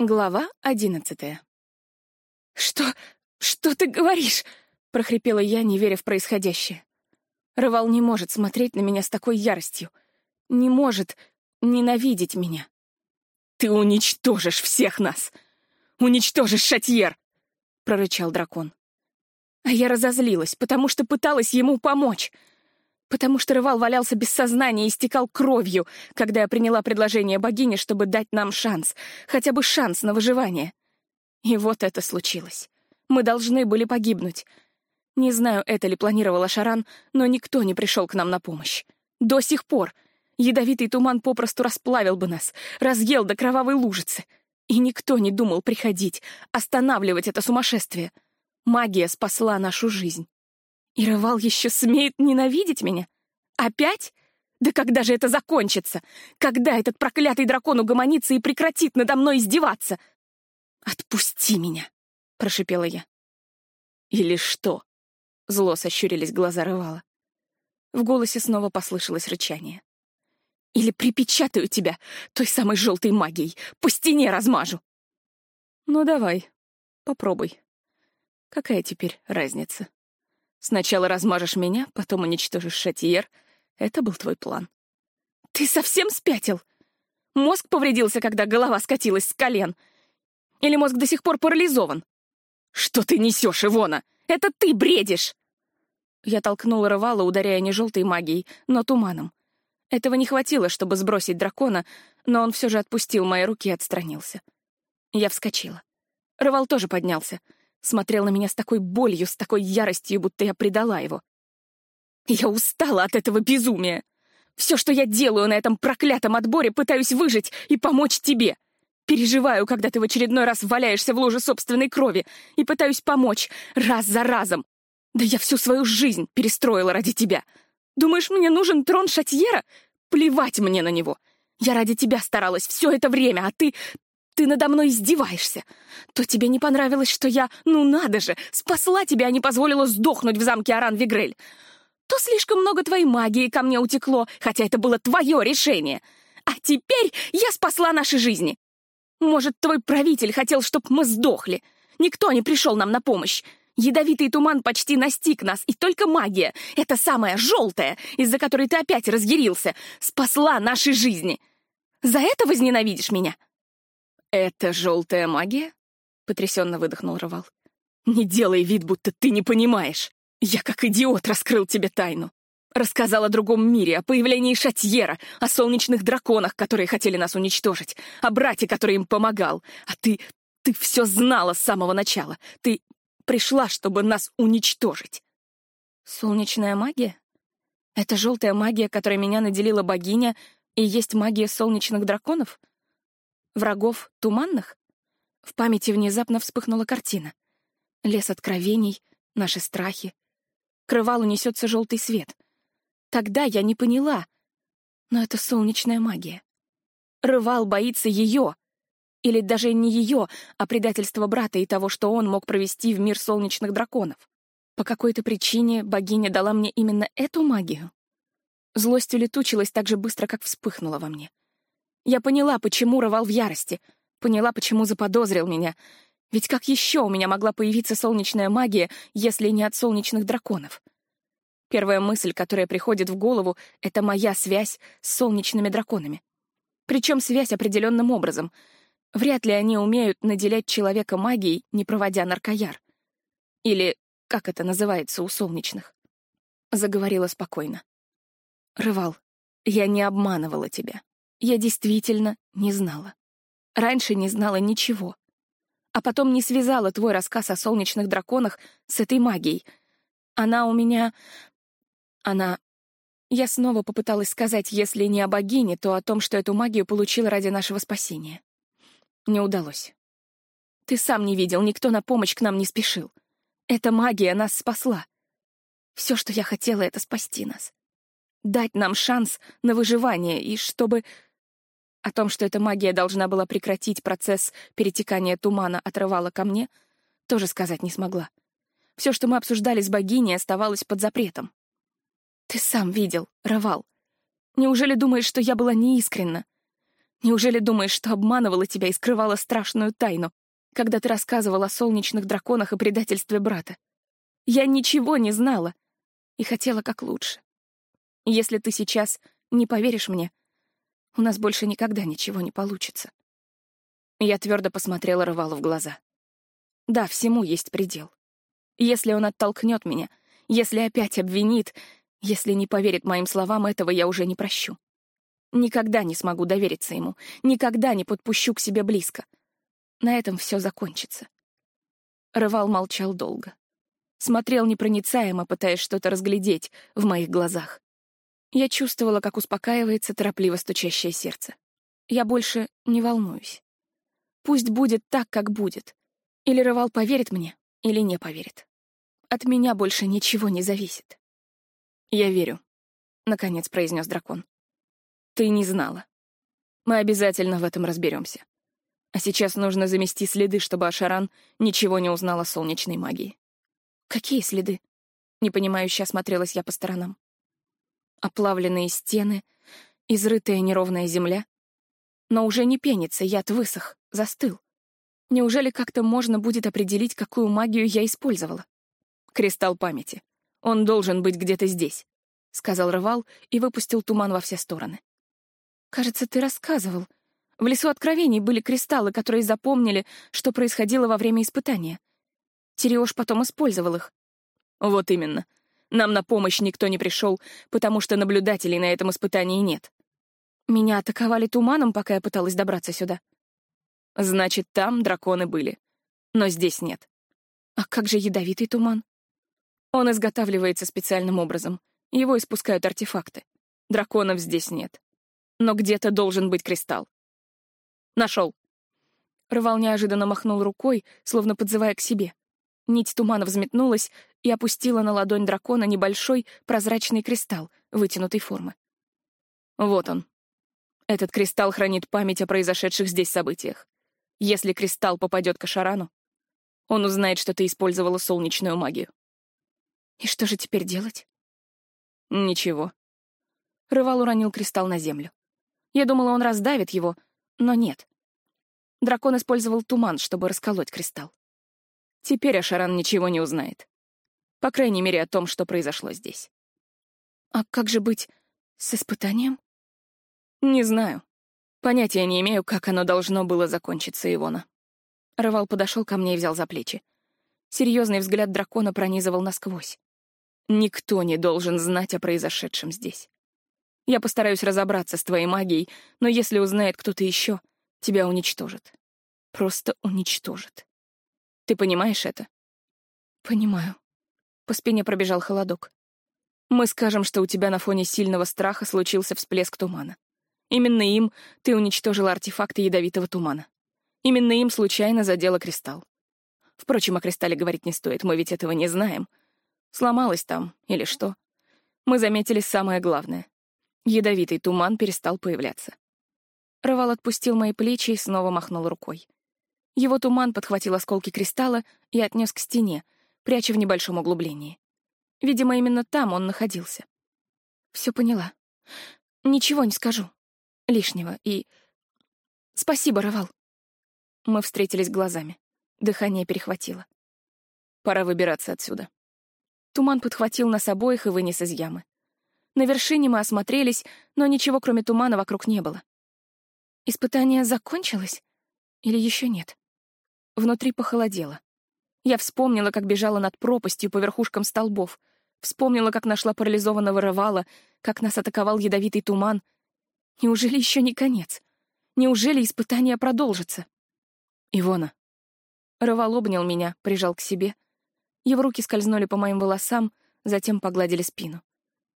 Глава одиннадцатая. «Что? Что ты говоришь?» — прохрипела я, не веря в происходящее. Рывал не может смотреть на меня с такой яростью. Не может ненавидеть меня. «Ты уничтожишь всех нас! Уничтожишь Шатьер!» — прорычал дракон. А я разозлилась, потому что пыталась ему помочь — потому что Рывал валялся без сознания и истекал кровью, когда я приняла предложение богини, чтобы дать нам шанс, хотя бы шанс на выживание. И вот это случилось. Мы должны были погибнуть. Не знаю, это ли планировала Шаран, но никто не пришел к нам на помощь. До сих пор. Ядовитый туман попросту расплавил бы нас, разъел до кровавой лужицы. И никто не думал приходить, останавливать это сумасшествие. Магия спасла нашу жизнь. И Рывал еще смеет ненавидеть меня? Опять? Да когда же это закончится? Когда этот проклятый дракон угомонится и прекратит надо мной издеваться? «Отпусти меня!» — прошипела я. «Или что?» — зло сощурились глаза Рывала. В голосе снова послышалось рычание. «Или припечатаю тебя той самой желтой магией, по стене размажу!» «Ну давай, попробуй. Какая теперь разница?» Сначала размажешь меня, потом уничтожишь Шатьер. Это был твой план. Ты совсем спятил? Мозг повредился, когда голова скатилась с колен. Или мозг до сих пор парализован? Что ты несешь, Ивона? Это ты бредишь! Я толкнула Рывала, ударяя не желтой магией, но туманом. Этого не хватило, чтобы сбросить дракона, но он все же отпустил мои руки и отстранился. Я вскочила. Рывал тоже поднялся — смотрел на меня с такой болью, с такой яростью, будто я предала его. Я устала от этого безумия. Все, что я делаю на этом проклятом отборе, пытаюсь выжить и помочь тебе. Переживаю, когда ты в очередной раз валяешься в луже собственной крови, и пытаюсь помочь раз за разом. Да я всю свою жизнь перестроила ради тебя. Думаешь, мне нужен трон Шатьера? Плевать мне на него. Я ради тебя старалась все это время, а ты ты надо мной издеваешься. То тебе не понравилось, что я, ну надо же, спасла тебя, а не позволила сдохнуть в замке Аран-Вигрель. То слишком много твоей магии ко мне утекло, хотя это было твое решение. А теперь я спасла наши жизни. Может, твой правитель хотел, чтобы мы сдохли. Никто не пришел нам на помощь. Ядовитый туман почти настиг нас, и только магия, эта самая желтая, из-за которой ты опять разъярился, спасла наши жизни. За это возненавидишь меня?» «Это желтая магия?» — потрясенно выдохнул Ровал. «Не делай вид, будто ты не понимаешь. Я как идиот раскрыл тебе тайну. Рассказал о другом мире, о появлении Шатьера, о солнечных драконах, которые хотели нас уничтожить, о брате, который им помогал. А ты... ты все знала с самого начала. Ты пришла, чтобы нас уничтожить». «Солнечная магия? Это желтая магия, которой меня наделила богиня, и есть магия солнечных драконов?» Врагов туманных? В памяти внезапно вспыхнула картина. Лес откровений, наши страхи. К рывалу несется желтый свет. Тогда я не поняла. Но это солнечная магия. Рывал боится ее. Или даже не ее, а предательства брата и того, что он мог провести в мир солнечных драконов. По какой-то причине богиня дала мне именно эту магию. Злость улетучилась так же быстро, как вспыхнула во мне. Я поняла, почему рвал в ярости, поняла, почему заподозрил меня. Ведь как еще у меня могла появиться солнечная магия, если не от солнечных драконов? Первая мысль, которая приходит в голову, — это моя связь с солнечными драконами. Причем связь определенным образом. Вряд ли они умеют наделять человека магией, не проводя наркояр. Или как это называется у солнечных? Заговорила спокойно. «Рывал, я не обманывала тебя. Я действительно не знала. Раньше не знала ничего. А потом не связала твой рассказ о солнечных драконах с этой магией. Она у меня... Она... Я снова попыталась сказать, если не о богине, то о том, что эту магию получила ради нашего спасения. Не удалось. Ты сам не видел, никто на помощь к нам не спешил. Эта магия нас спасла. Все, что я хотела, — это спасти нас. Дать нам шанс на выживание, и чтобы о том, что эта магия должна была прекратить процесс перетекания тумана отрывала ко мне, тоже сказать не смогла. Все, что мы обсуждали с богиней, оставалось под запретом. Ты сам видел, Равал. Неужели думаешь, что я была неискренна? Неужели думаешь, что обманывала тебя и скрывала страшную тайну, когда ты рассказывала о солнечных драконах и предательстве брата? Я ничего не знала и хотела как лучше. Если ты сейчас не поверишь мне, у нас больше никогда ничего не получится. Я твердо посмотрела Рывалу в глаза. Да, всему есть предел. Если он оттолкнет меня, если опять обвинит, если не поверит моим словам, этого я уже не прощу. Никогда не смогу довериться ему, никогда не подпущу к себе близко. На этом все закончится. Рывал молчал долго. Смотрел непроницаемо, пытаясь что-то разглядеть в моих глазах. Я чувствовала, как успокаивается торопливо стучащее сердце. Я больше не волнуюсь. Пусть будет так, как будет. Или Рывал поверит мне, или не поверит. От меня больше ничего не зависит. «Я верю», — наконец произнес дракон. Ты не знала. Мы обязательно в этом разберемся. А сейчас нужно замести следы, чтобы Ашаран ничего не узнал о солнечной магии. Какие следы? Непонимающе осмотрелась я по сторонам. Оплавленные стены, изрытая неровная земля. Но уже не пенится, яд высох, застыл. Неужели как-то можно будет определить, какую магию я использовала? Кристалл памяти. Он должен быть где-то здесь, — сказал Рывал и выпустил туман во все стороны. Кажется, ты рассказывал. В лесу откровений были кристаллы, которые запомнили, что происходило во время испытания. Тереош потом использовал их. Вот именно. Нам на помощь никто не пришел, потому что наблюдателей на этом испытании нет. Меня атаковали туманом, пока я пыталась добраться сюда. Значит, там драконы были. Но здесь нет. А как же ядовитый туман? Он изготавливается специальным образом. Его испускают артефакты. Драконов здесь нет но где-то должен быть кристалл. Нашел. Рывал неожиданно махнул рукой, словно подзывая к себе. Нить тумана взметнулась и опустила на ладонь дракона небольшой прозрачный кристалл вытянутой формы. Вот он. Этот кристалл хранит память о произошедших здесь событиях. Если кристалл попадет к Ашарану, он узнает, что ты использовала солнечную магию. И что же теперь делать? Ничего. Рывал уронил кристалл на землю. Я думала, он раздавит его, но нет. Дракон использовал туман, чтобы расколоть кристалл. Теперь Ашаран ничего не узнает. По крайней мере, о том, что произошло здесь. А как же быть с испытанием? Не знаю. Понятия не имею, как оно должно было закончиться, Ивона. Рывал подошел ко мне и взял за плечи. Серьезный взгляд дракона пронизывал насквозь. Никто не должен знать о произошедшем здесь. Я постараюсь разобраться с твоей магией, но если узнает кто-то еще, тебя уничтожит. Просто уничтожит. Ты понимаешь это? Понимаю. По спине пробежал холодок. Мы скажем, что у тебя на фоне сильного страха случился всплеск тумана. Именно им ты уничтожила артефакты ядовитого тумана. Именно им случайно задела кристалл. Впрочем, о кристалле говорить не стоит, мы ведь этого не знаем. Сломалось там или что. Мы заметили самое главное. Ядовитый туман перестал появляться. Рывал отпустил мои плечи и снова махнул рукой. Его туман подхватил осколки кристалла и отнес к стене, пряча в небольшом углублении. Видимо, именно там он находился. Все поняла. Ничего не скажу. Лишнего. И... Спасибо, Рывал. Мы встретились глазами. Дыхание перехватило. Пора выбираться отсюда. Туман подхватил нас обоих и вынес из ямы. На вершине мы осмотрелись, но ничего, кроме тумана, вокруг не было. Испытание закончилось? Или еще нет? Внутри похолодело. Я вспомнила, как бежала над пропастью по верхушкам столбов, вспомнила, как нашла парализованного рывала, как нас атаковал ядовитый туман. Неужели еще не конец? Неужели испытание продолжится? Ивона. Рывал обнял меня, прижал к себе. Его руки скользнули по моим волосам, затем погладили спину.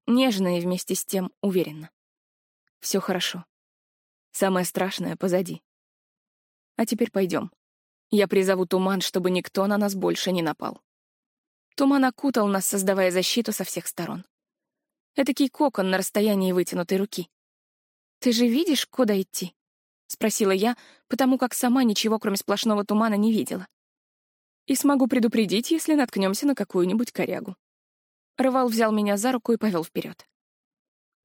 Нежно и вместе с тем уверенно. Все хорошо. Самое страшное позади. А теперь пойдем. Я призову туман, чтобы никто на нас больше не напал. Туман окутал нас, создавая защиту со всех сторон. Этакий кокон на расстоянии вытянутой руки. «Ты же видишь, куда идти?» — спросила я, потому как сама ничего, кроме сплошного тумана, не видела. «И смогу предупредить, если наткнемся на какую-нибудь корягу». Рывал взял меня за руку и повел вперед.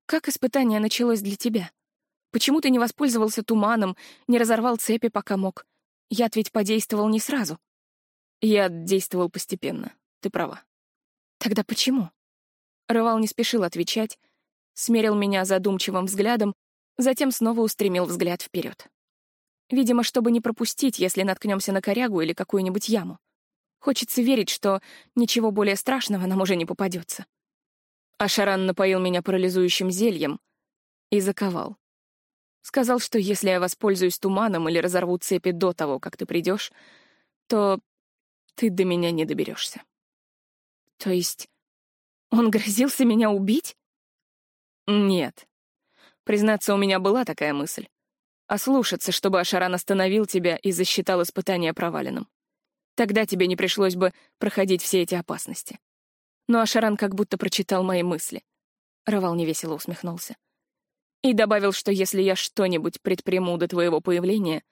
«Как испытание началось для тебя? Почему ты не воспользовался туманом, не разорвал цепи, пока мог? Яд ведь подействовал не сразу. Я действовал постепенно, ты права. Тогда почему? Рывал не спешил отвечать, смерил меня задумчивым взглядом, затем снова устремил взгляд вперед. Видимо, чтобы не пропустить, если наткнемся на корягу или какую-нибудь яму. Хочется верить, что ничего более страшного нам уже не попадется. А Шаран напоил меня парализующим зельем и заковал. Сказал, что если я воспользуюсь туманом или разорву цепи до того, как ты придешь, то ты до меня не доберешься. То есть он грозился меня убить? Нет. Признаться, у меня была такая мысль. Ослушаться, чтобы Ашаран остановил тебя и засчитал испытание проваленным. Тогда тебе не пришлось бы проходить все эти опасности. Но Ашаран как будто прочитал мои мысли. Равал невесело усмехнулся. И добавил, что если я что-нибудь предприму до твоего появления,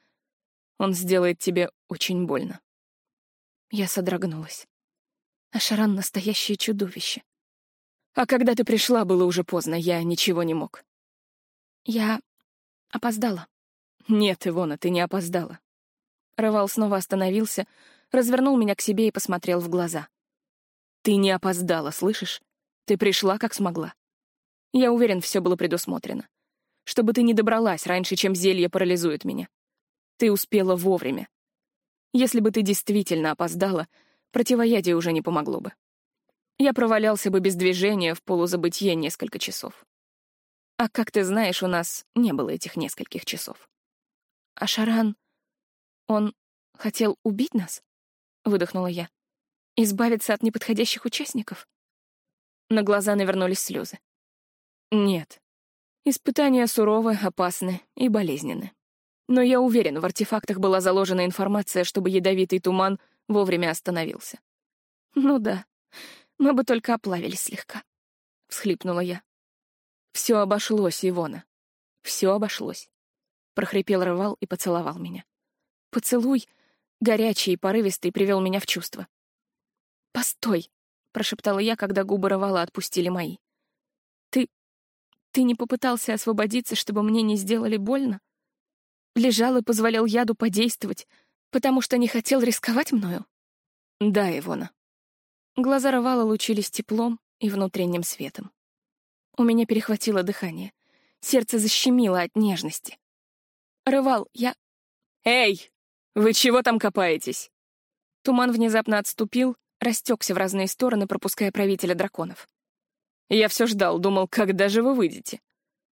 он сделает тебе очень больно. Я содрогнулась. Ашаран — настоящее чудовище. А когда ты пришла, было уже поздно, я ничего не мог. Я опоздала. Нет, Ивона, ты не опоздала. Рывал снова остановился, развернул меня к себе и посмотрел в глаза. Ты не опоздала, слышишь? Ты пришла, как смогла. Я уверен, все было предусмотрено. Чтобы ты не добралась раньше, чем зелье парализует меня. Ты успела вовремя. Если бы ты действительно опоздала, противоядие уже не помогло бы. Я провалялся бы без движения в полузабытье несколько часов. А как ты знаешь, у нас не было этих нескольких часов. А Шаран, он хотел убить нас? Выдохнула я. Избавиться от неподходящих участников? На глаза навернулись слезы. Нет. Испытания суровы, опасны и болезненны. Но я уверен, в артефактах была заложена информация, чтобы ядовитый туман вовремя остановился. Ну да, мы бы только оплавились слегка, — всхлипнула я. Все обошлось, Ивона. Все обошлось. Прохрипел рывал и поцеловал меня. Поцелуй, горячий и порывистый, привел меня в чувство. «Постой», — прошептала я, когда губы рывала отпустили мои. «Ты... не попытался освободиться, чтобы мне не сделали больно? Лежал и позволял яду подействовать, потому что не хотел рисковать мною?» «Да, Ивона». Глаза рывала лучились теплом и внутренним светом. У меня перехватило дыхание. Сердце защемило от нежности. Рывал, я... «Эй, вы чего там копаетесь?» Туман внезапно отступил, растекся в разные стороны, пропуская правителя драконов. «Я все ждал, думал, когда же вы выйдете?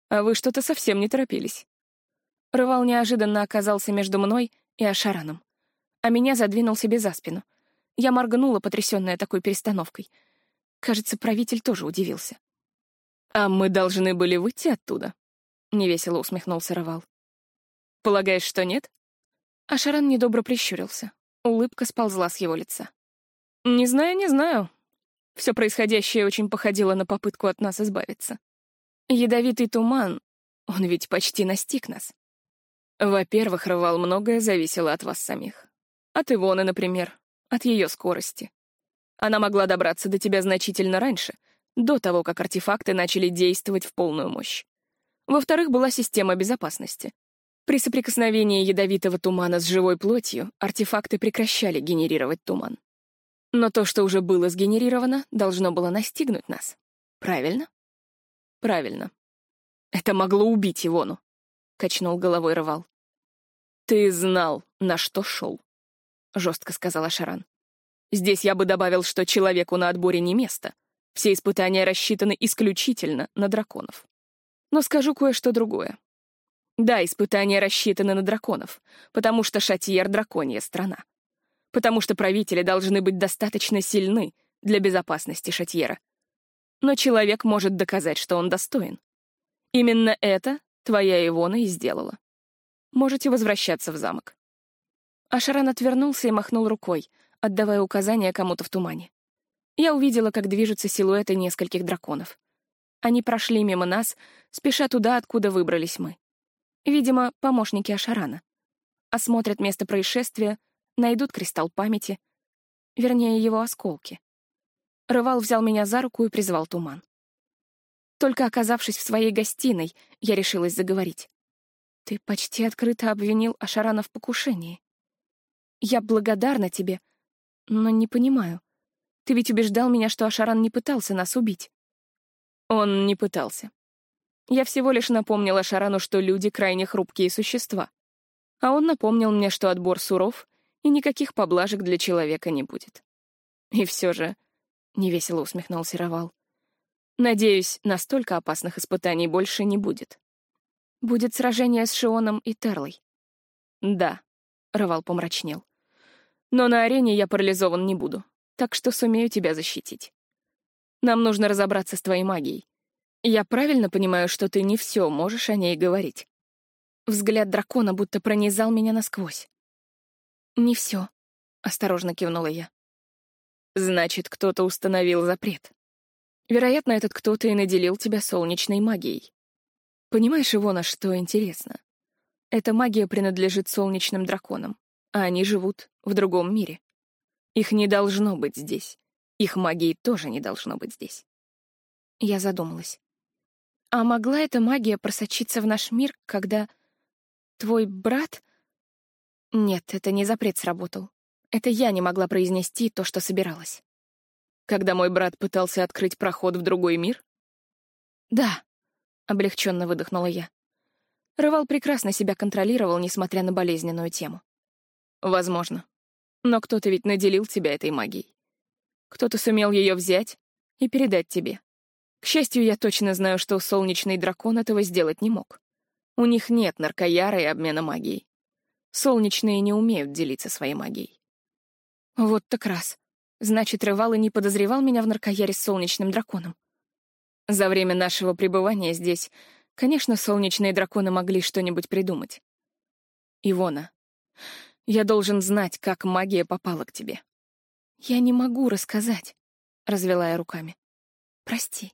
А вы что-то совсем не торопились». Рывал неожиданно оказался между мной и Ашараном, а меня задвинул себе за спину. Я моргнула, потрясенная такой перестановкой. Кажется, правитель тоже удивился. «А мы должны были выйти оттуда?» — невесело усмехнулся Равал. «Полагаешь, что нет?» А Шаран недобро прищурился. Улыбка сползла с его лица. «Не знаю, не знаю. Все происходящее очень походило на попытку от нас избавиться. Ядовитый туман, он ведь почти настиг нас. Во-первых, Рывал, многое зависело от вас самих. От Ивоны, например, от ее скорости. Она могла добраться до тебя значительно раньше — до того, как артефакты начали действовать в полную мощь. Во-вторых, была система безопасности. При соприкосновении ядовитого тумана с живой плотью артефакты прекращали генерировать туман. Но то, что уже было сгенерировано, должно было настигнуть нас. Правильно? Правильно. Это могло убить Ивону, — качнул головой Рывал. «Ты знал, на что шел», — жестко сказала Шаран. «Здесь я бы добавил, что человеку на отборе не место, все испытания рассчитаны исключительно на драконов. Но скажу кое-что другое. Да, испытания рассчитаны на драконов, потому что Шатьер — драконья страна. Потому что правители должны быть достаточно сильны для безопасности Шатьера. Но человек может доказать, что он достоин. Именно это твоя Ивона и сделала. Можете возвращаться в замок. Ашаран отвернулся и махнул рукой, отдавая указания кому-то в тумане. Я увидела, как движутся силуэты нескольких драконов. Они прошли мимо нас, спеша туда, откуда выбрались мы. Видимо, помощники Ашарана. Осмотрят место происшествия, найдут кристалл памяти, вернее, его осколки. Рывал взял меня за руку и призвал туман. Только оказавшись в своей гостиной, я решилась заговорить. Ты почти открыто обвинил Ашарана в покушении. Я благодарна тебе, но не понимаю. Ты ведь убеждал меня, что Ашаран не пытался нас убить. Он не пытался. Я всего лишь напомнила Шарану, что люди — крайне хрупкие существа. А он напомнил мне, что отбор суров, и никаких поблажек для человека не будет. И все же, — невесело усмехнулся Равал, — надеюсь, настолько опасных испытаний больше не будет. Будет сражение с Шионом и Терлой. Да, — Равал помрачнел. Но на арене я парализован не буду, так что сумею тебя защитить. Нам нужно разобраться с твоей магией. Я правильно понимаю, что ты не все можешь о ней говорить? Взгляд дракона будто пронизал меня насквозь. «Не все», — осторожно кивнула я. «Значит, кто-то установил запрет. Вероятно, этот кто-то и наделил тебя солнечной магией. Понимаешь, Ивона, что интересно? Эта магия принадлежит солнечным драконам, а они живут в другом мире. Их не должно быть здесь. Их магии тоже не должно быть здесь». Я задумалась. А могла эта магия просочиться в наш мир, когда твой брат... Нет, это не запрет сработал. Это я не могла произнести то, что собиралась. Когда мой брат пытался открыть проход в другой мир? Да, облегченно выдохнула я. Рывал прекрасно себя контролировал, несмотря на болезненную тему. Возможно. Но кто-то ведь наделил тебя этой магией. Кто-то сумел ее взять и передать тебе. К счастью, я точно знаю, что солнечный дракон этого сделать не мог. У них нет наркояра и обмена магией. Солнечные не умеют делиться своей магией. Вот так раз. Значит, Рывал и не подозревал меня в наркояре с солнечным драконом. За время нашего пребывания здесь, конечно, солнечные драконы могли что-нибудь придумать. Ивона, я должен знать, как магия попала к тебе. Я не могу рассказать, — развела я руками. Прости.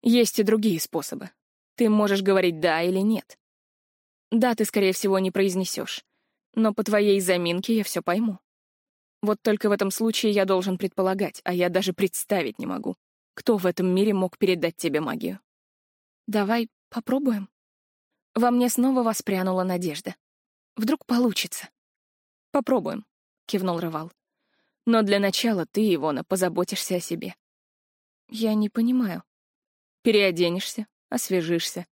Есть и другие способы. Ты можешь говорить «да» или «нет». «Да» ты, скорее всего, не произнесешь, но по твоей заминке я все пойму. Вот только в этом случае я должен предполагать, а я даже представить не могу, кто в этом мире мог передать тебе магию. Давай попробуем. Во мне снова воспрянула надежда. Вдруг получится. Попробуем, кивнул Рывал. Но для начала ты, Ивона, позаботишься о себе. Я не понимаю. Переоденешься, освежишься.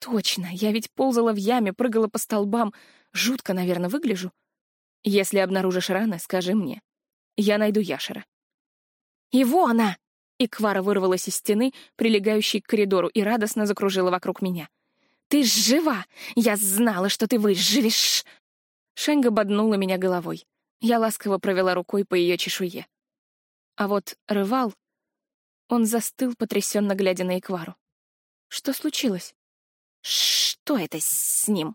Точно, я ведь ползала в яме, прыгала по столбам. Жутко, наверное, выгляжу. Если обнаружишь раны, скажи мне. Я найду Яшера. «Его она!» Иквара вырвалась из стены, прилегающей к коридору, и радостно закружила вокруг меня. «Ты жива! Я знала, что ты выживешь!» Шенга боднула меня головой. Я ласково провела рукой по ее чешуе. А вот рывал он застыл, потрясенно глядя на Эквару. Что случилось? Что это с ним?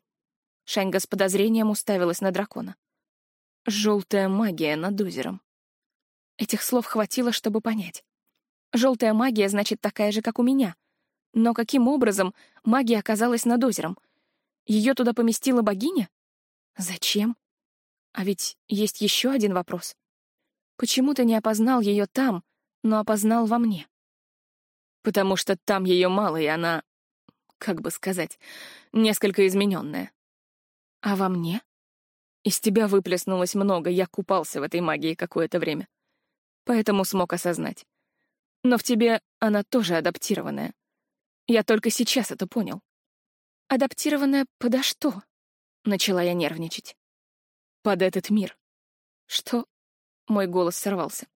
Шенга с подозрением уставилась на дракона. Желтая магия над озером. Этих слов хватило, чтобы понять. Желтая магия значит такая же, как у меня. Но каким образом магия оказалась над озером? Ее туда поместила богиня? Зачем? А ведь есть еще один вопрос. Почему ты не опознал ее там, но опознал во мне. Потому что там ее мало, и она, как бы сказать, несколько измененная. А во мне? Из тебя выплеснулось много, я купался в этой магии какое-то время. Поэтому смог осознать. Но в тебе она тоже адаптированная. Я только сейчас это понял. Адаптированная подо что? Начала я нервничать. Под этот мир. Что? Мой голос сорвался.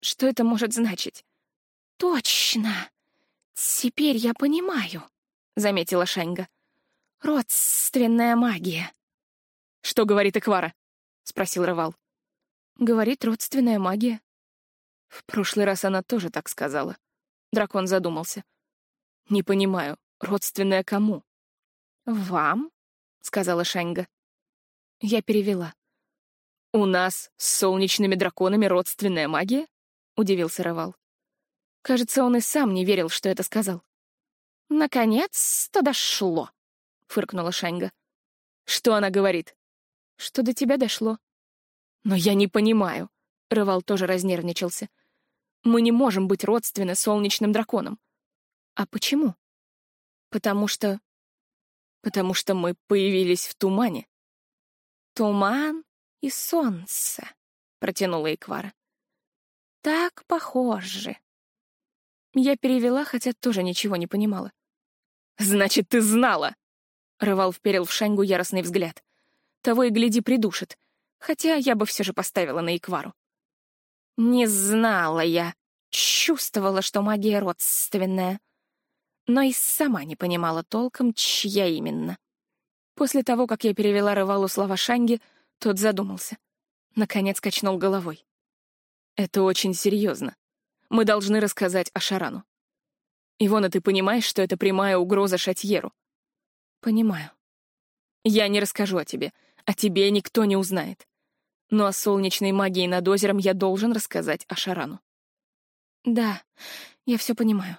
Что это может значить? Точно. Теперь я понимаю, заметила Шенга. Родственная магия. Что говорит Эквара? спросил Рывал. Говорит родственная магия. В прошлый раз она тоже так сказала. Дракон задумался. Не понимаю, родственная кому? Вам, сказала Шенга. Я перевела. У нас с солнечными драконами родственная магия? удивился Равал. Кажется, он и сам не верил, что это сказал. «Наконец-то дошло», — фыркнула Шаньга. «Что она говорит?» «Что до тебя дошло». «Но я не понимаю», — Рывал тоже разнервничался. «Мы не можем быть родственны солнечным драконам». «А почему?» «Потому что...» Потому что мы появились в тумане. Туман и солнце, протянула Иквара. Так похоже. Я перевела, хотя тоже ничего не понимала. «Значит, ты знала!» Рывал вперил в Шаньгу яростный взгляд. Того и гляди придушит. Хотя я бы все же поставила на Иквару. Не знала я. Чувствовала, что магия родственная. Но и сама не понимала толком, чья именно. После того, как я перевела Рывалу слова Шанги, тот задумался. Наконец качнул головой. «Это очень серьезно. Мы должны рассказать о Шарану. Ивона, ты понимаешь, что это прямая угроза Шатьеру?» «Понимаю. Я не расскажу о тебе. О тебе никто не узнает. Но о солнечной магии над озером я должен рассказать о Шарану. Да, я все понимаю.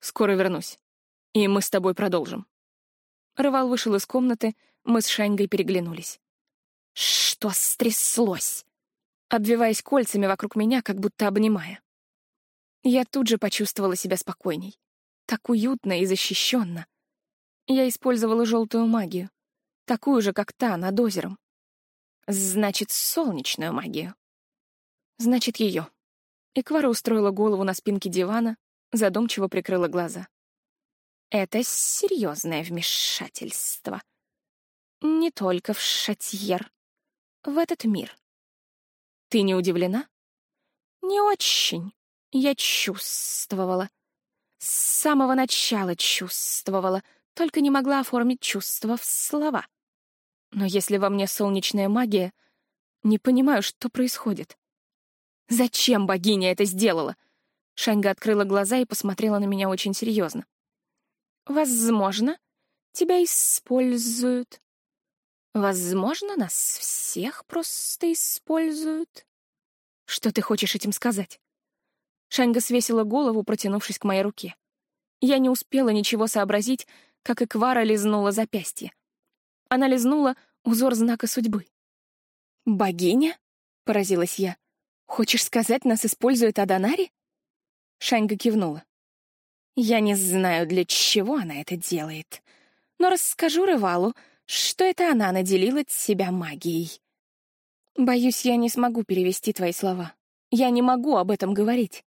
Скоро вернусь. И мы с тобой продолжим. Рывал вышел из комнаты, мы с Шаньгой переглянулись. Что стряслось? Обвиваясь кольцами вокруг меня, как будто обнимая. Я тут же почувствовала себя спокойней. Так уютно и защищенно. Я использовала желтую магию, такую же, как та над озером. Значит, солнечную магию. Значит, ее. Эквара устроила голову на спинке дивана, задумчиво прикрыла глаза. Это серьезное вмешательство. Не только в Шатьер, в этот мир. Ты не удивлена? Не очень. Я чувствовала. С самого начала чувствовала, только не могла оформить чувства в слова. Но если во мне солнечная магия, не понимаю, что происходит. Зачем богиня это сделала? Шаньга открыла глаза и посмотрела на меня очень серьезно. Возможно, тебя используют. Возможно, нас всех просто используют. Что ты хочешь этим сказать? Шаньга свесила голову, протянувшись к моей руке. Я не успела ничего сообразить, как и Квара лизнула запястье. Она лизнула узор знака судьбы. «Богиня?» — поразилась я. «Хочешь сказать, нас использует Аданари?» Шаньга кивнула. «Я не знаю, для чего она это делает, но расскажу Рывалу, что это она наделила себя магией. Боюсь, я не смогу перевести твои слова. Я не могу об этом говорить.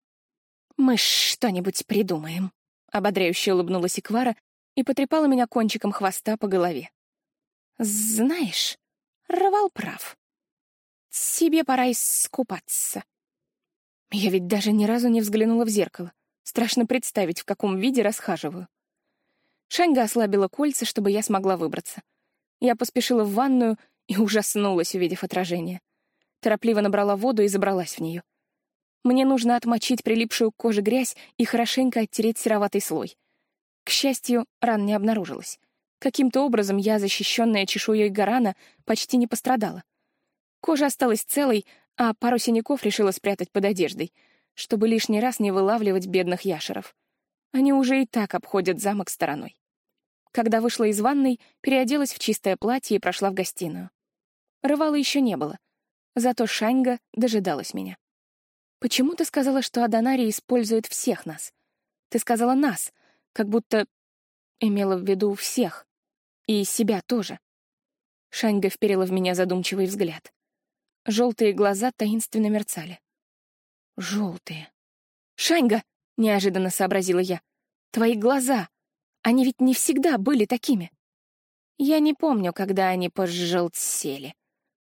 Мы что-нибудь придумаем», — ободряюще улыбнулась Иквара и потрепала меня кончиком хвоста по голове. Знаешь, Рвал прав. Себе пора искупаться. Я ведь даже ни разу не взглянула в зеркало. Страшно представить, в каком виде расхаживаю. Шаньга ослабила кольца, чтобы я смогла выбраться. Я поспешила в ванную и ужаснулась, увидев отражение. Торопливо набрала воду и забралась в нее. Мне нужно отмочить прилипшую к коже грязь и хорошенько оттереть сероватый слой. К счастью, ран не обнаружилось. Каким-то образом я, защищенная чешуей Гарана, почти не пострадала. Кожа осталась целой, а пару синяков решила спрятать под одеждой, чтобы лишний раз не вылавливать бедных яшеров. Они уже и так обходят замок стороной. Когда вышла из ванной, переоделась в чистое платье и прошла в гостиную. Рывала еще не было, зато Шаньга дожидалась меня. «Почему ты сказала, что Аданари использует всех нас? Ты сказала «нас», как будто имела в виду всех. И себя тоже. Шаньга вперила в меня задумчивый взгляд. Желтые глаза таинственно мерцали. Желтые. «Шаньга!» — неожиданно сообразила я. «Твои глаза! Они ведь не всегда были такими!» Я не помню, когда они пожелтели.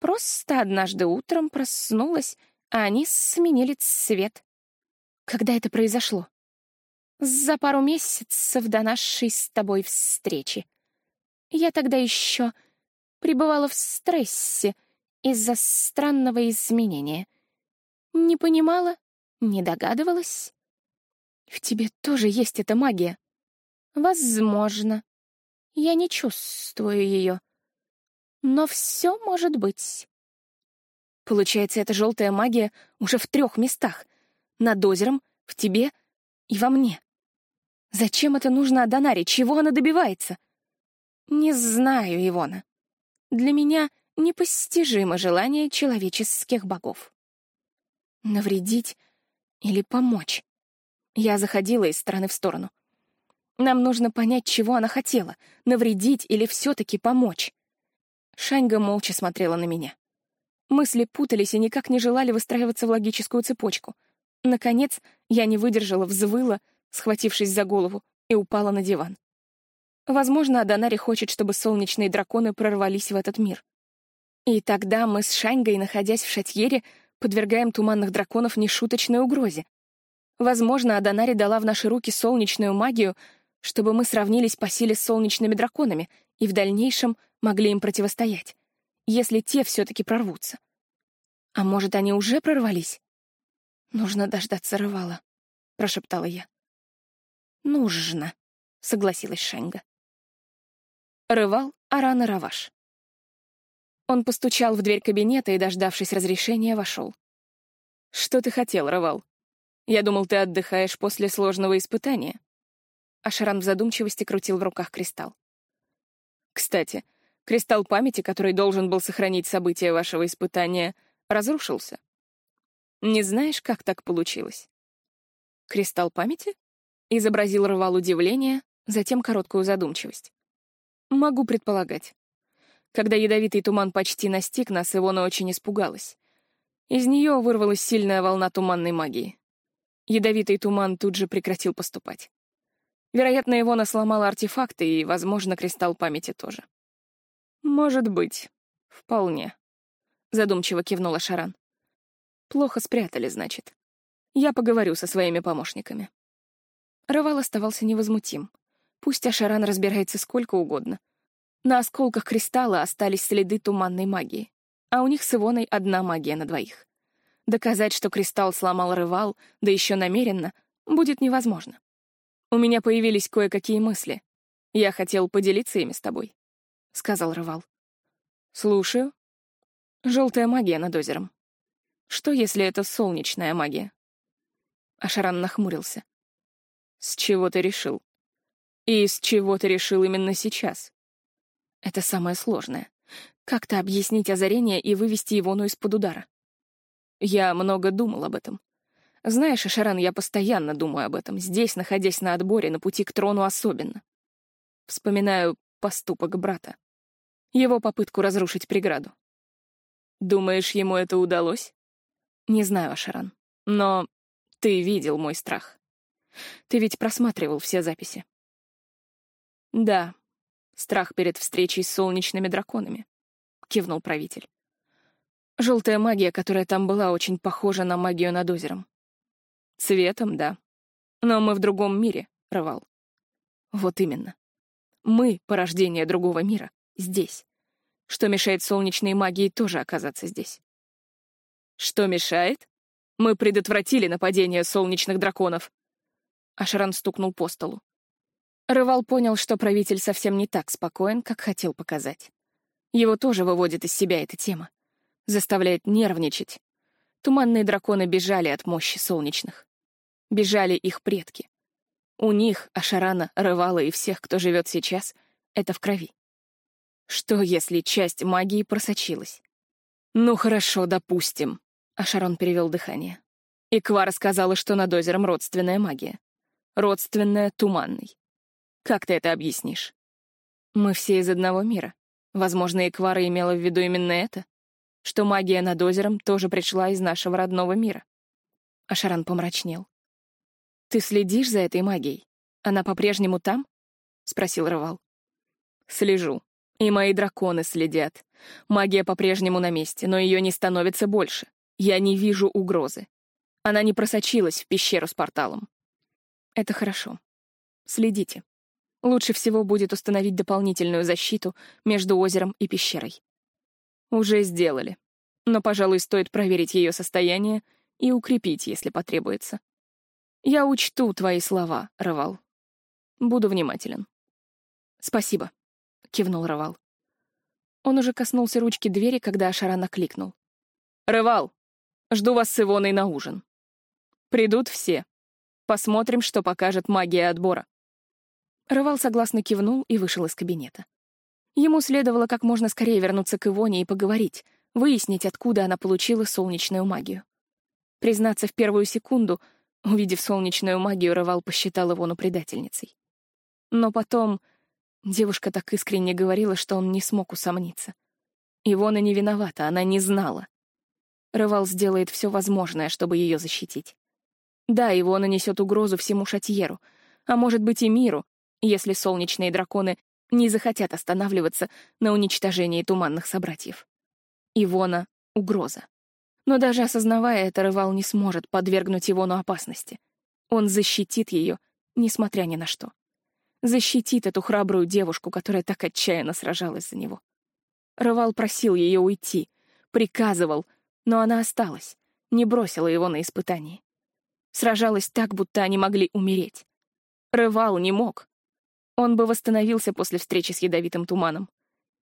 Просто однажды утром проснулась, а они сменили цвет. Когда это произошло? За пару месяцев до нашей с тобой встречи. Я тогда еще пребывала в стрессе из-за странного изменения. Не понимала, не догадывалась. В тебе тоже есть эта магия. Возможно. Я не чувствую ее. Но все может быть. Получается, эта желтая магия уже в трех местах. Над озером, в тебе и во мне. Зачем это нужно Аданаре? Чего она добивается? Не знаю, Ивона. Для меня непостижимо желание человеческих богов. Навредить или помочь? Я заходила из стороны в сторону. Нам нужно понять, чего она хотела — навредить или все-таки помочь. Шаньга молча смотрела на меня. Мысли путались и никак не желали выстраиваться в логическую цепочку. Наконец, я не выдержала, взвыла, схватившись за голову, и упала на диван. Возможно, Аданари хочет, чтобы солнечные драконы прорвались в этот мир. И тогда мы с Шаньгой, находясь в Шатьере, подвергаем туманных драконов нешуточной угрозе. Возможно, Аданари дала в наши руки солнечную магию, чтобы мы сравнились по силе с солнечными драконами и в дальнейшем могли им противостоять, если те все-таки прорвутся. А может, они уже прорвались? Нужно дождаться Рывала, — прошептала я. Нужно, — согласилась Шаньга. Рывал Арана Раваш. Он постучал в дверь кабинета и, дождавшись разрешения, вошел. «Что ты хотел, Рывал? Я думал, ты отдыхаешь после сложного испытания». Ашаран в задумчивости крутил в руках кристалл. «Кстати, кристалл памяти, который должен был сохранить события вашего испытания, разрушился. Не знаешь, как так получилось?» «Кристалл памяти?» — изобразил Рывал удивление, затем короткую задумчивость. «Могу предполагать. Когда ядовитый туман почти настиг нас, Ивона очень испугалась. Из нее вырвалась сильная волна туманной магии. Ядовитый туман тут же прекратил поступать. Вероятно, Ивона сломала артефакты и, возможно, кристалл памяти тоже. «Может быть. Вполне», — задумчиво кивнула Шаран. «Плохо спрятали, значит. Я поговорю со своими помощниками». Равал оставался невозмутим. Пусть Ашаран разбирается сколько угодно. На осколках кристалла остались следы туманной магии, а у них с Ивоной одна магия на двоих. Доказать, что кристалл сломал рывал, да еще намеренно, будет невозможно. У меня появились кое-какие мысли. Я хотел поделиться ими с тобой, — сказал рывал. Слушаю. Желтая магия над озером. Что, если это солнечная магия? Ашаран нахмурился. С чего ты решил? И с чего ты решил именно сейчас? Это самое сложное. Как-то объяснить озарение и вывести Ивону из-под удара. Я много думал об этом. Знаешь, Ашаран, я постоянно думаю об этом, здесь, находясь на отборе, на пути к трону особенно. Вспоминаю поступок брата. Его попытку разрушить преграду. Думаешь, ему это удалось? Не знаю, Ашаран. Но ты видел мой страх. Ты ведь просматривал все записи. Да, Страх перед встречей с солнечными драконами», — кивнул правитель. Желтая магия, которая там была, очень похожа на магию над озером. Цветом, да. Но мы в другом мире, Рывал. Вот именно. Мы — порождение другого мира, здесь. Что мешает солнечной магии тоже оказаться здесь? Что мешает? Мы предотвратили нападение солнечных драконов. Ашран стукнул по столу. Рывал понял, что правитель совсем не так спокоен, как хотел показать. Его тоже выводит из себя эта тема. Заставляет нервничать. Туманные драконы бежали от мощи солнечных. Бежали их предки. У них, Ашарана, Рывала и всех, кто живет сейчас, это в крови. Что, если часть магии просочилась? Ну хорошо, допустим. Ашарон перевел дыхание. Иквара сказала, что над озером родственная магия. Родственная туманной. Как ты это объяснишь? Мы все из одного мира. Возможно, Эквара имела в виду именно это? Что магия над озером тоже пришла из нашего родного мира. Ашаран помрачнел. «Ты следишь за этой магией? Она по-прежнему там?» — спросил Рывал. «Слежу. И мои драконы следят. Магия по-прежнему на месте, но ее не становится больше. Я не вижу угрозы. Она не просочилась в пещеру с порталом. Это хорошо. Следите. Лучше всего будет установить дополнительную защиту между озером и пещерой. Уже сделали. Но, пожалуй, стоит проверить ее состояние и укрепить, если потребуется. Я учту твои слова, Равал. Буду внимателен. Спасибо, — кивнул Равал. Он уже коснулся ручки двери, когда Ашара накликнул. «Рывал, жду вас с Ивоной на ужин. Придут все. Посмотрим, что покажет магия отбора». Рывал согласно кивнул и вышел из кабинета. Ему следовало как можно скорее вернуться к Ивоне и поговорить, выяснить, откуда она получила солнечную магию. Признаться, в первую секунду, увидев солнечную магию, Рывал посчитал Ивону предательницей. Но потом девушка так искренне говорила, что он не смог усомниться. Ивона не виновата, она не знала. Рывал сделает все возможное, чтобы ее защитить. Да, Ивона несет угрозу всему Шатьеру, а может быть и миру, если солнечные драконы не захотят останавливаться на уничтожении туманных собратьев. Ивона — угроза. Но даже осознавая это, Рывал не сможет подвергнуть Ивону опасности. Он защитит ее, несмотря ни на что. Защитит эту храбрую девушку, которая так отчаянно сражалась за него. Рывал просил ее уйти, приказывал, но она осталась, не бросила его на испытание. Сражалась так, будто они могли умереть. Рывал не мог. Он бы восстановился после встречи с ядовитым туманом.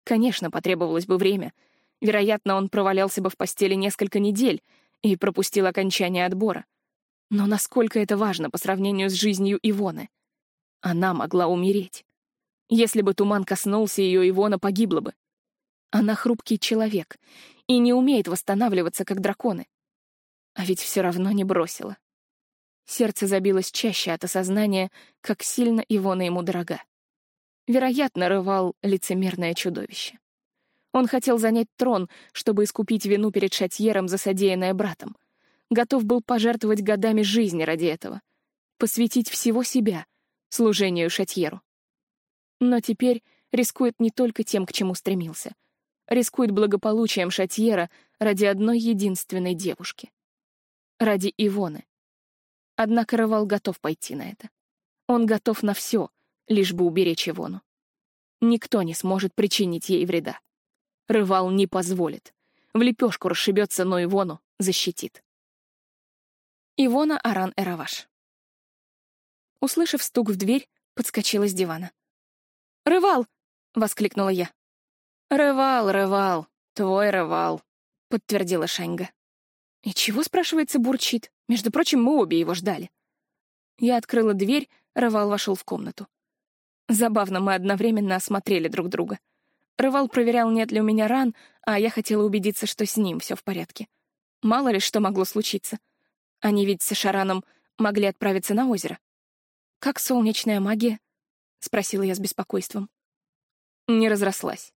Конечно, потребовалось бы время. Вероятно, он провалялся бы в постели несколько недель и пропустил окончание отбора. Но насколько это важно по сравнению с жизнью Ивоны? Она могла умереть. Если бы туман коснулся ее, Ивона погибла бы. Она хрупкий человек и не умеет восстанавливаться, как драконы. А ведь все равно не бросила. Сердце забилось чаще от осознания, как сильно Ивона ему дорога. Вероятно, рывал лицемерное чудовище. Он хотел занять трон, чтобы искупить вину перед Шатьером за содеянное братом. Готов был пожертвовать годами жизни ради этого. Посвятить всего себя служению Шатьеру. Но теперь рискует не только тем, к чему стремился. Рискует благополучием Шатьера ради одной единственной девушки. Ради Ивоны. Однако Рывал готов пойти на это. Он готов на все, лишь бы уберечь Ивону. Никто не сможет причинить ей вреда. Рывал не позволит. В лепешку расшибется, но Ивону защитит. Ивона Аран Эраваш. Услышав стук в дверь, подскочила с дивана. «Рывал!» — воскликнула я. «Рывал, рывал, твой рывал», — подтвердила Шаньга. «И чего, спрашивается, бурчит? Между прочим, мы обе его ждали». Я открыла дверь, Рывал вошел в комнату. Забавно, мы одновременно осмотрели друг друга. Рывал проверял, нет ли у меня ран, а я хотела убедиться, что с ним все в порядке. Мало ли что могло случиться. Они ведь с Шараном могли отправиться на озеро. «Как солнечная магия?» — спросила я с беспокойством. Не разрослась.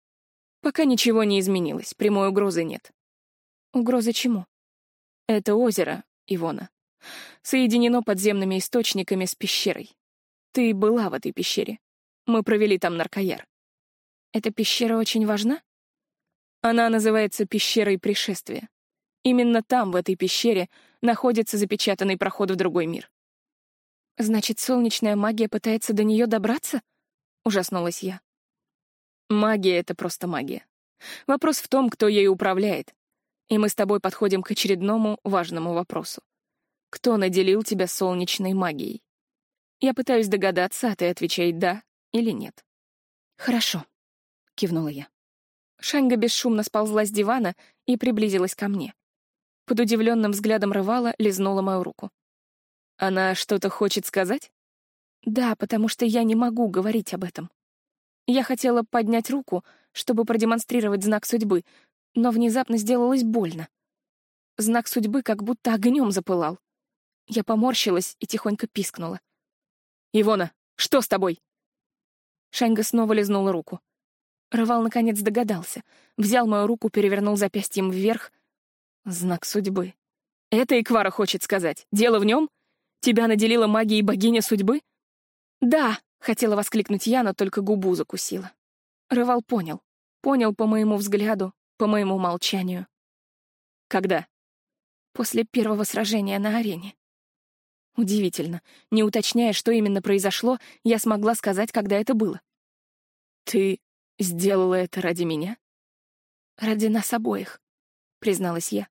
Пока ничего не изменилось, прямой угрозы нет. Угрозы чему? Это озеро, Ивона. Соединено подземными источниками с пещерой. Ты была в этой пещере. Мы провели там наркояр. Эта пещера очень важна? Она называется пещерой пришествия. Именно там, в этой пещере, находится запечатанный проход в другой мир. Значит, солнечная магия пытается до нее добраться? Ужаснулась я. Магия — это просто магия. Вопрос в том, кто ею управляет, и мы с тобой подходим к очередному важному вопросу. Кто наделил тебя солнечной магией? Я пытаюсь догадаться, а ты отвечай «да» или «нет». «Хорошо», — кивнула я. Шанга бесшумно сползла с дивана и приблизилась ко мне. Под удивленным взглядом рывала лизнула мою руку. «Она что-то хочет сказать?» «Да, потому что я не могу говорить об этом». Я хотела поднять руку, чтобы продемонстрировать знак судьбы, но внезапно сделалось больно. Знак судьбы как будто огнем запылал. Я поморщилась и тихонько пискнула. «Ивона, что с тобой?» Шаньга снова лизнула руку. Рывал наконец догадался. Взял мою руку, перевернул запястьем вверх. Знак судьбы. «Это Иквара хочет сказать. Дело в нем? Тебя наделила магией богиня судьбы?» «Да!» — хотела воскликнуть я, но только губу закусила. Рывал понял. Понял по моему взгляду, по моему молчанию. Когда? После первого сражения на арене. Удивительно. Не уточняя, что именно произошло, я смогла сказать, когда это было. «Ты сделала это ради меня?» «Ради нас обоих», — призналась я.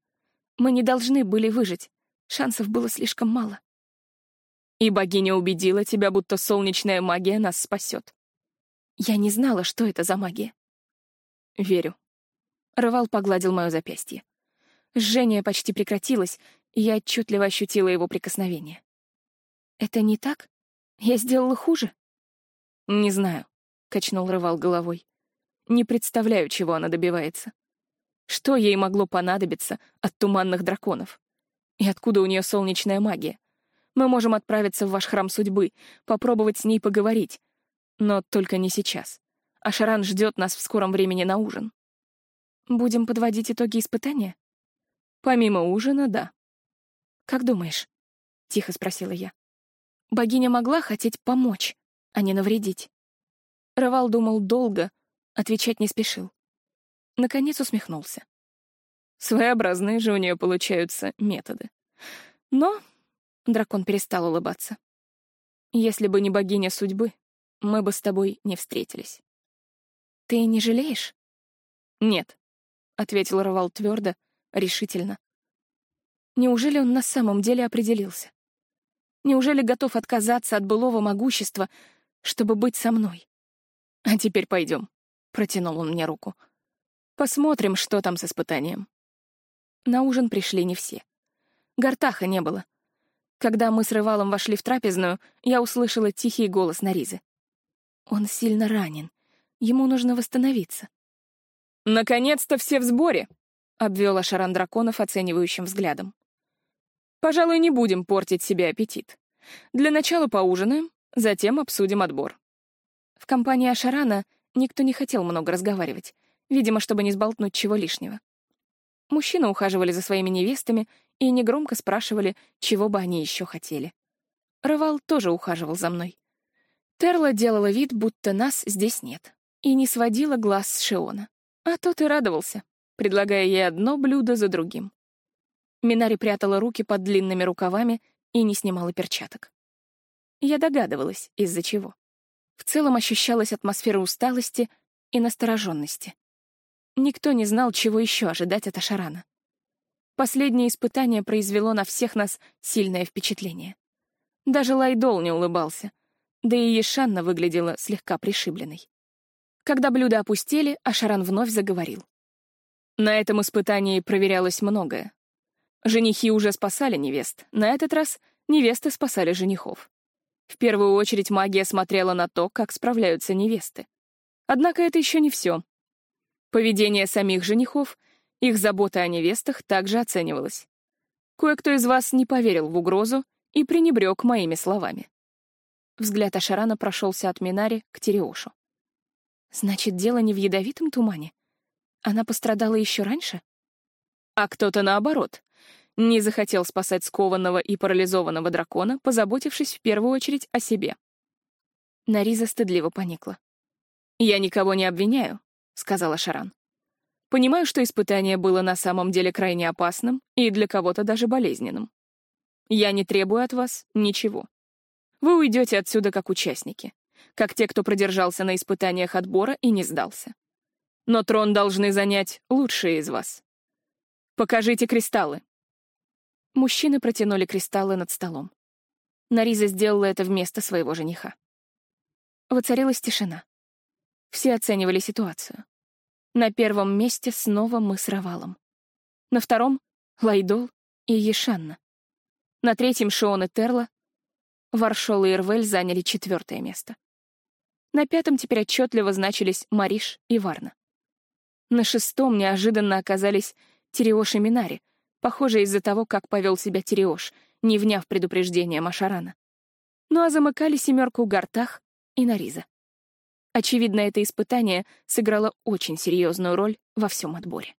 «Мы не должны были выжить. Шансов было слишком мало». «И богиня убедила тебя, будто солнечная магия нас спасет». Я не знала, что это за магия. «Верю», Рывал погладил мое запястье. Жжение почти прекратилось, и я отчетливо ощутила его прикосновение. «Это не так? Я сделала хуже?» «Не знаю», — качнул Рывал головой. «Не представляю, чего она добивается. Что ей могло понадобиться от туманных драконов? И откуда у нее солнечная магия? Мы можем отправиться в ваш храм судьбы, попробовать с ней поговорить. Но только не сейчас. Ашаран ждет нас в скором времени на ужин. Будем подводить итоги испытания? Помимо ужина, да. Как думаешь? Тихо спросила я. Богиня могла хотеть помочь, а не навредить. Рывал думал долго, отвечать не спешил. Наконец усмехнулся. Своеобразные же у нее получаются методы. Но дракон перестал улыбаться. Если бы не богиня судьбы, мы бы с тобой не встретились. Ты не жалеешь? Нет, — ответил Рывал твердо, решительно. Неужели он на самом деле определился? Неужели готов отказаться от былого могущества, чтобы быть со мной? А теперь пойдем, — протянул он мне руку. Посмотрим, что там с испытанием. На ужин пришли не все. Гартаха не было. Когда мы с Рывалом вошли в трапезную, я услышала тихий голос Наризы. Он сильно ранен. Ему нужно восстановиться. «Наконец-то все в сборе!» — обвела Шаран драконов оценивающим взглядом. «Пожалуй, не будем портить себе аппетит. Для начала поужинаем, затем обсудим отбор». В компании Ашарана никто не хотел много разговаривать, видимо, чтобы не сболтнуть чего лишнего. Мужчины ухаживали за своими невестами и негромко спрашивали, чего бы они еще хотели. Рывал тоже ухаживал за мной. Терла делала вид, будто нас здесь нет, и не сводила глаз с Шиона. А тот и радовался, предлагая ей одно блюдо за другим. Минари прятала руки под длинными рукавами и не снимала перчаток. Я догадывалась, из-за чего. В целом ощущалась атмосфера усталости и настороженности. Никто не знал, чего еще ожидать от Ашарана. Последнее испытание произвело на всех нас сильное впечатление. Даже Лайдол не улыбался, да и Ешанна выглядела слегка пришибленной. Когда блюда опустели, Ашаран вновь заговорил. На этом испытании проверялось многое. Женихи уже спасали невест, на этот раз невесты спасали женихов. В первую очередь магия смотрела на то, как справляются невесты. Однако это еще не все. Поведение самих женихов, их забота о невестах также оценивалось. Кое-кто из вас не поверил в угрозу и пренебрег моими словами. Взгляд Ашарана прошелся от Минари к Тереошу. Значит, дело не в ядовитом тумане? Она пострадала еще раньше? А кто-то, наоборот, не захотел спасать скованного и парализованного дракона, позаботившись в первую очередь о себе. Нариза стыдливо поникла. «Я никого не обвиняю. — сказала Шаран. «Понимаю, что испытание было на самом деле крайне опасным и для кого-то даже болезненным. Я не требую от вас ничего. Вы уйдете отсюда как участники, как те, кто продержался на испытаниях отбора и не сдался. Но трон должны занять лучшие из вас. Покажите кристаллы». Мужчины протянули кристаллы над столом. Нариза сделала это вместо своего жениха. Воцарилась тишина. Все оценивали ситуацию. На первом месте снова мы с Равалом. На втором — Лайдол и Ешанна. На третьем — Шион и Терла. Варшол и Ирвель заняли четвертое место. На пятом теперь отчетливо значились Мариш и Варна. На шестом неожиданно оказались Тереош и Минари, похоже, из-за того, как повел себя Тереош, не вняв предупреждения Машарана. Ну а замыкали семерку Гартах и Нариза. Очевидно, это испытание сыграло очень серьезную роль во всем отборе.